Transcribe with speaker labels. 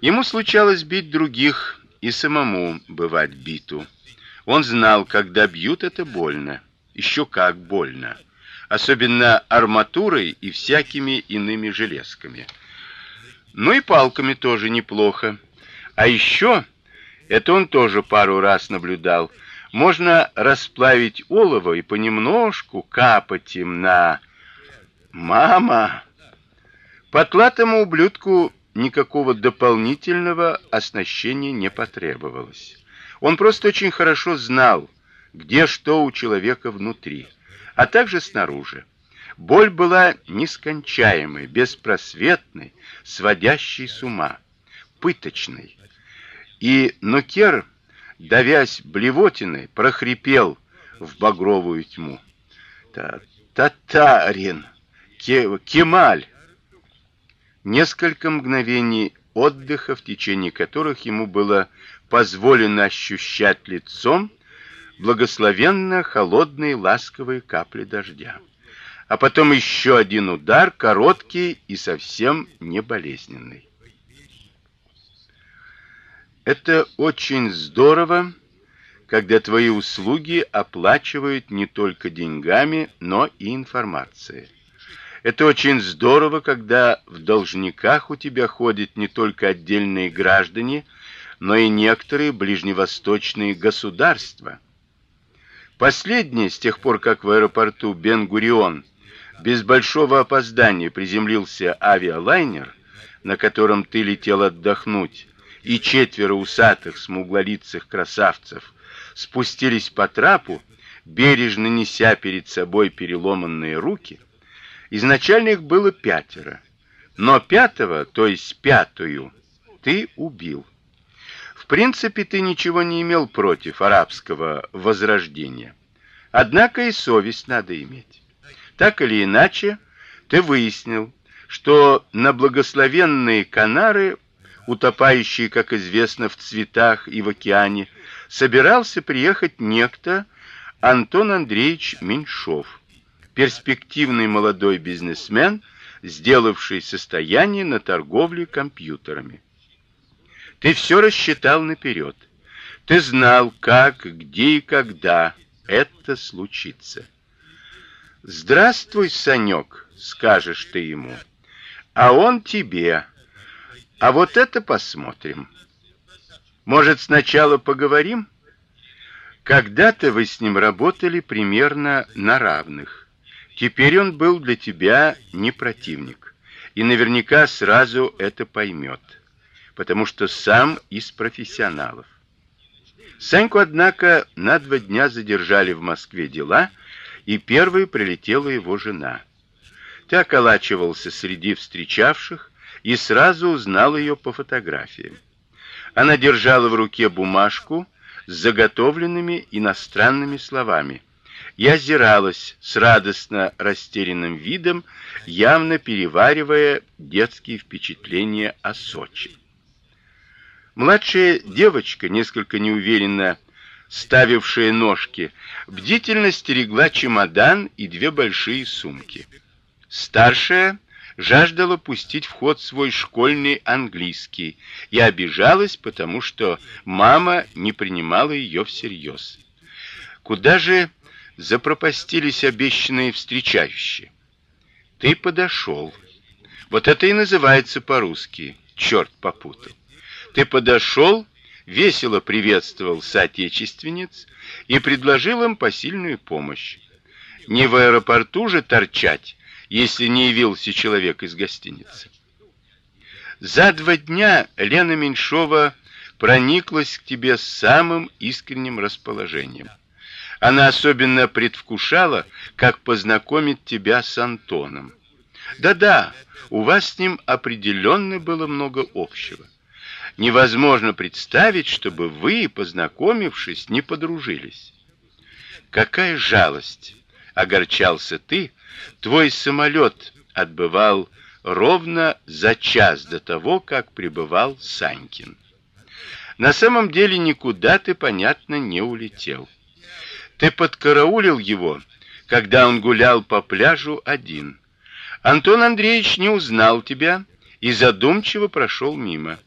Speaker 1: Ему случалось бить других и самому бывать биту. Он знал, когда бьют это больно, еще как больно, особенно арматурой и всякими иными железками. Ну и палками тоже неплохо. А еще это он тоже пару раз наблюдал. Можно расплавить олово и понемножку капать им на Мама. Потлатому ублюдку никакого дополнительного оснащения не потребовалось. Он просто очень хорошо знал, где что у человека внутри, а также снаружи. Боль была нескончаемой, беспросветной, сводящей с ума, пыточной. И Нокер, давясь блевотиной, прохрипел в багровую тьму: "Та татарин, Кемаль!" Несколько мгновений отдыха, в течение которых ему было позволено ощущать лицом благословенно холодные ласковые капли дождя. А потом еще один удар, короткий и совсем не болезненный. Это очень здорово, когда твои услуги оплачивают не только деньгами, но и информацией. Это очень здорово, когда в должниках у тебя ходят не только отдельные граждане, но и некоторые ближневосточные государства. Последние, с тех пор, как в аэропорту Бен-Гурион без большого опоздания приземлился авиалайнер, на котором ты летел отдохнуть, и четверо усатых смуглолицых красавцев спустились по трапу, бережно неся перед собой переломанные руки, Изначально их было пятеро, но пятого, то есть пятую, ты убил. В принципе, ты ничего не имел против арабского возрождения. Однако и совесть надо иметь. Так или иначе, ты выяснил, что на благословенные Канары, утопающие, как известно, в цветах и в океане, собирался приехать некто Антон Андреевич Меньшов перспективный молодой бизнесмен, сделавший состояние на торговле компьютерами. Ты все рассчитал наперед. Ты знал, как, где и когда это случится. Здравствуй, Санек, скажешь ты ему. А он тебе. А вот это посмотрим. Может, сначала поговорим? Когда-то вы с ним работали примерно на равных. Теперь он был для тебя не противник, и наверняка сразу это поймет, потому что сам из профессионалов. Саньку, однако, на два дня задержали в Москве дела, и первой прилетела его жена. Ты околачивался среди встречавших и сразу узнал ее по фотографиям. Она держала в руке бумажку с заготовленными иностранными словами я озиралась с радостно растерянным видом, явно переваривая детские впечатления о Сочи. Младшая девочка, несколько неуверенно ставившая ножки, бдительно стерегла чемодан и две большие сумки. Старшая жаждала пустить в ход свой школьный английский и обижалась, потому что мама не принимала ее всерьез. Куда же запропастились обещанные встречающие. Ты подошел. Вот это и называется по-русски. Черт попутал. Ты подошел, весело приветствовал соотечественниц и предложил им посильную помощь. Не в аэропорту же торчать, если не явился человек из гостиницы. За два дня Лена Меньшова прониклась к тебе самым искренним расположением. Она особенно предвкушала, как познакомить тебя с Антоном. Да-да, у вас с ним определенно было много общего. Невозможно представить, чтобы вы, познакомившись, не подружились. Какая жалость, огорчался ты. Твой самолет отбывал ровно за час до того, как прибывал Санькин. На самом деле никуда ты, понятно, не улетел. Ты подкараулил его, когда он гулял по пляжу один. Антон Андреевич не узнал тебя и задумчиво прошел мимо.